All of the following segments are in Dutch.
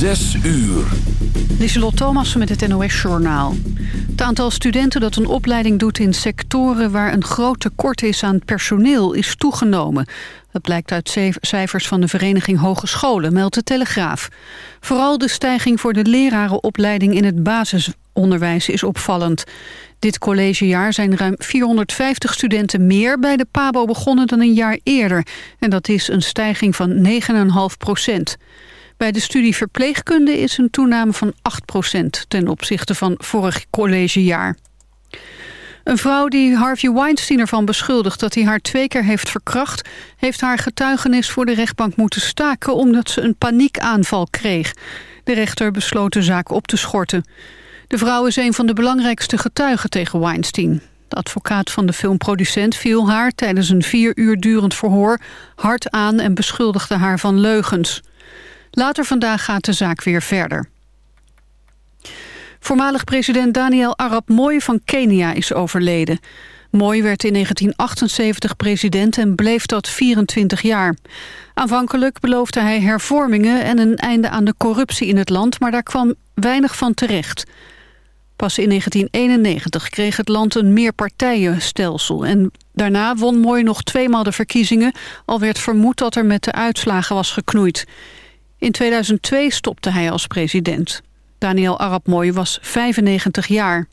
Zes uur. Lieselot Thomas met het NOS-journaal. Het aantal studenten dat een opleiding doet in sectoren... waar een groot tekort is aan personeel, is toegenomen. Dat blijkt uit cijfers van de Vereniging Hogescholen, meldt de Telegraaf. Vooral de stijging voor de lerarenopleiding in het basisonderwijs is opvallend. Dit collegejaar zijn ruim 450 studenten meer bij de PABO begonnen dan een jaar eerder. En dat is een stijging van 9,5 procent. Bij de studie verpleegkunde is een toename van 8% ten opzichte van vorig collegejaar. Een vrouw die Harvey Weinstein ervan beschuldigt dat hij haar twee keer heeft verkracht... heeft haar getuigenis voor de rechtbank moeten staken omdat ze een paniekaanval kreeg. De rechter besloot de zaak op te schorten. De vrouw is een van de belangrijkste getuigen tegen Weinstein. De advocaat van de filmproducent viel haar tijdens een vier uur durend verhoor hard aan en beschuldigde haar van leugens. Later vandaag gaat de zaak weer verder. Voormalig president Daniel Arap Mooi van Kenia is overleden. Mooi werd in 1978 president en bleef dat 24 jaar. Aanvankelijk beloofde hij hervormingen en een einde aan de corruptie in het land... maar daar kwam weinig van terecht. Pas in 1991 kreeg het land een meerpartijenstelsel... en daarna won Mooi nog tweemaal de verkiezingen... al werd vermoed dat er met de uitslagen was geknoeid. In 2002 stopte hij als president. Daniel Arap Mooi was 95 jaar.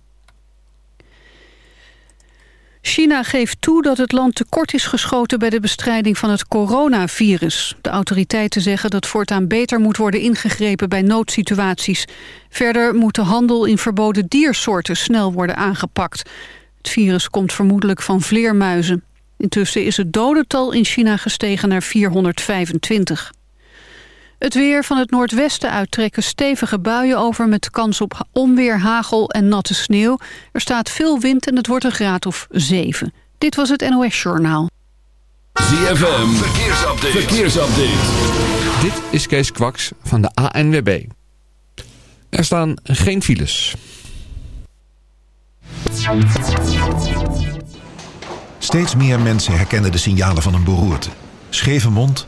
China geeft toe dat het land tekort is geschoten bij de bestrijding van het coronavirus. De autoriteiten zeggen dat voortaan beter moet worden ingegrepen bij noodsituaties. Verder moet de handel in verboden diersoorten snel worden aangepakt. Het virus komt vermoedelijk van vleermuizen. Intussen is het dodental in China gestegen naar 425. Het weer van het noordwesten uittrekken stevige buien over... met kans op onweer, hagel en natte sneeuw. Er staat veel wind en het wordt een graad of 7. Dit was het NOS Journaal. ZFM, verkeersupdate. verkeersupdate. Dit is Kees Kwaks van de ANWB. Er staan geen files. Steeds meer mensen herkennen de signalen van een beroerte. Scheve mond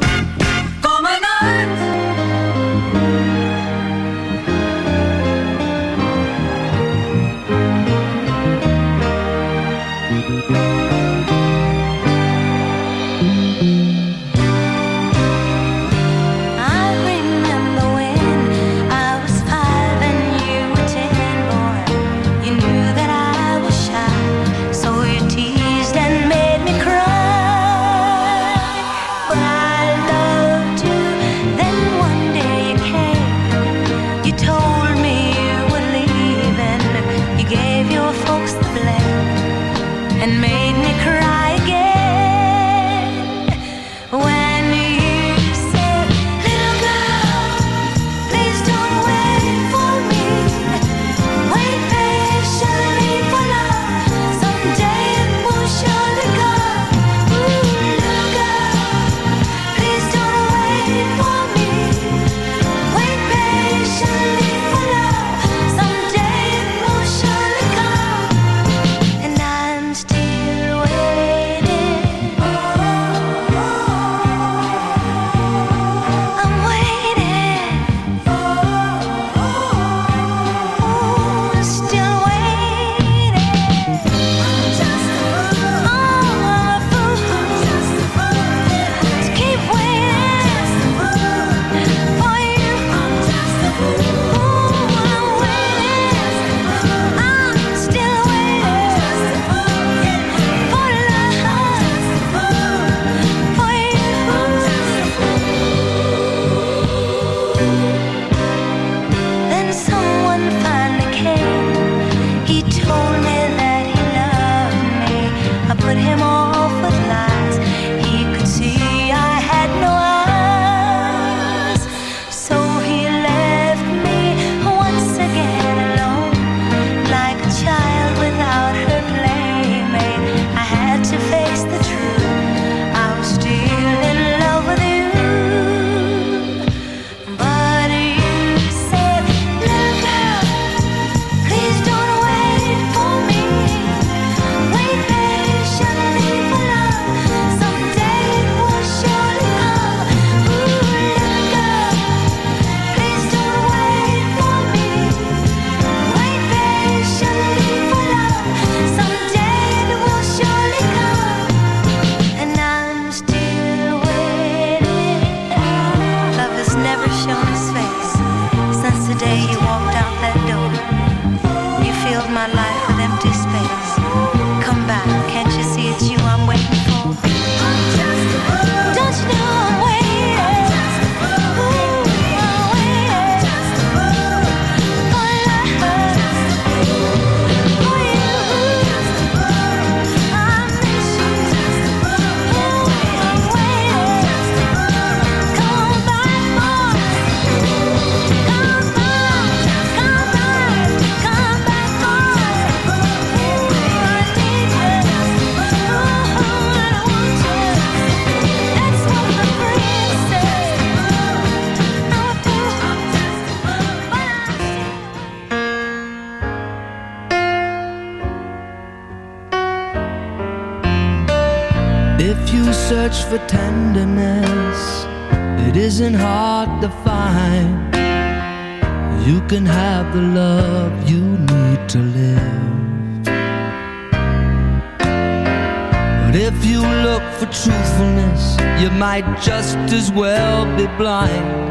just as well be blind.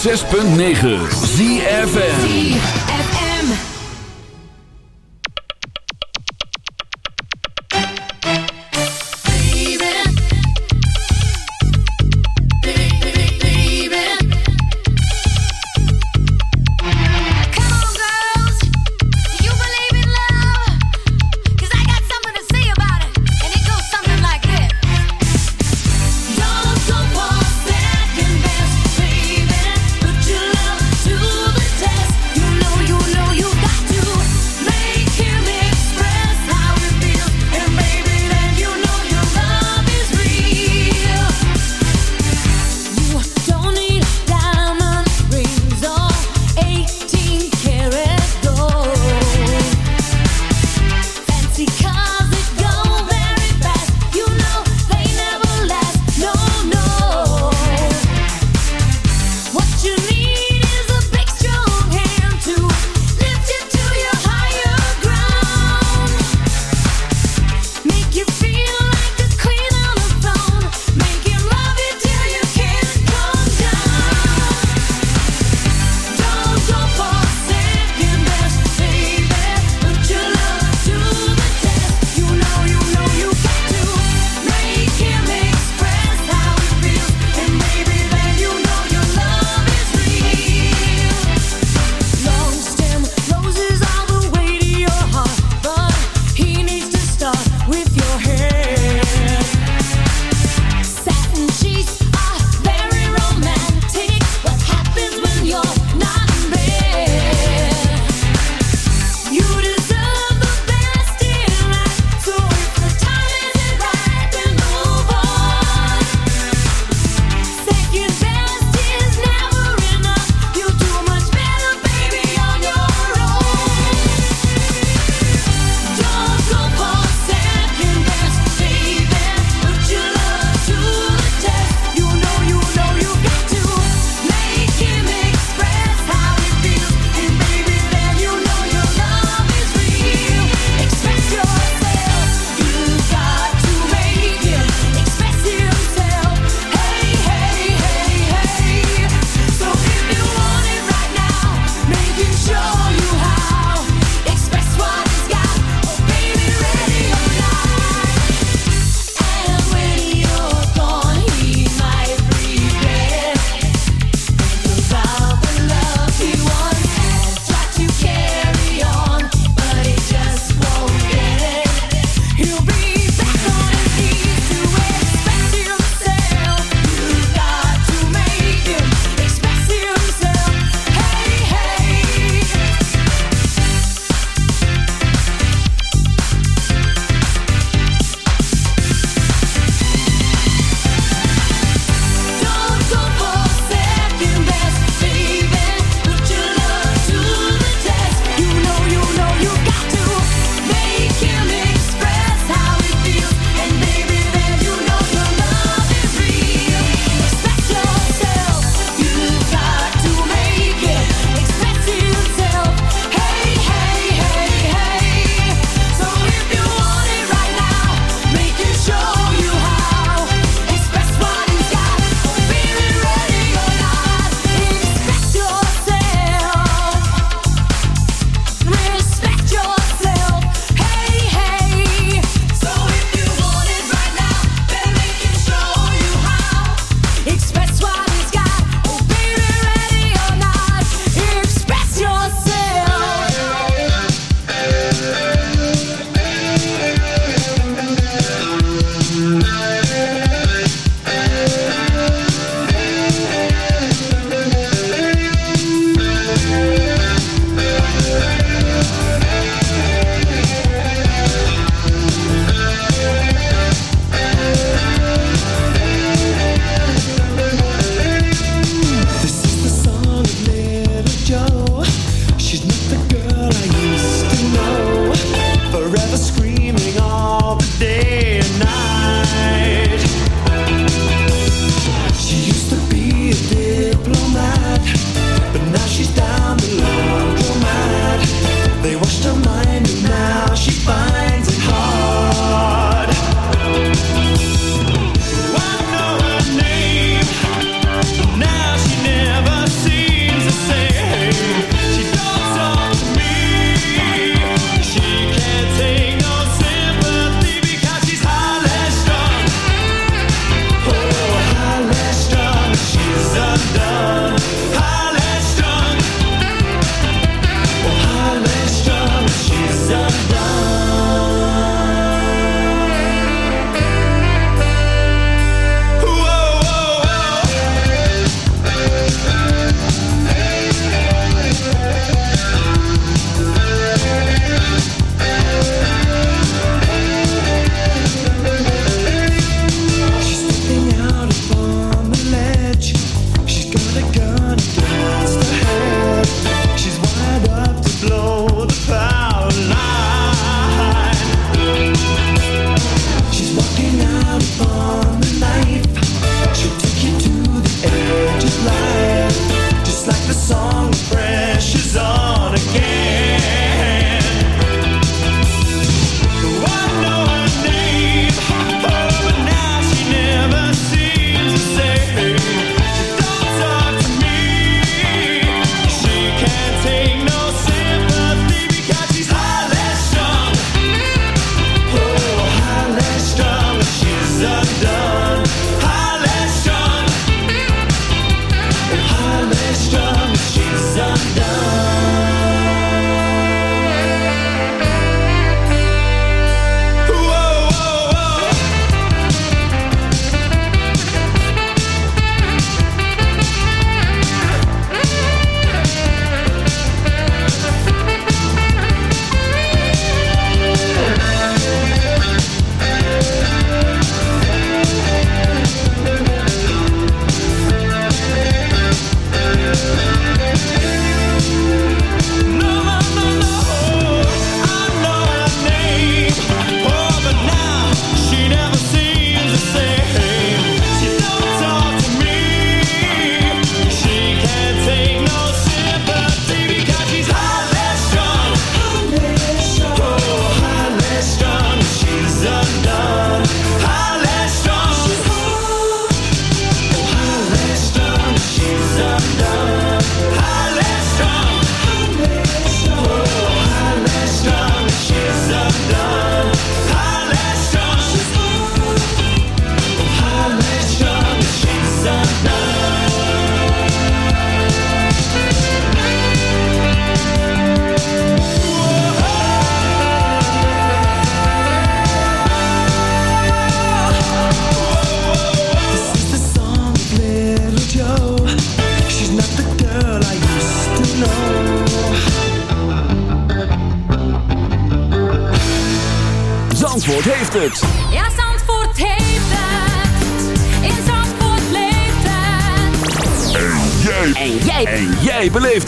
106.9 ZFN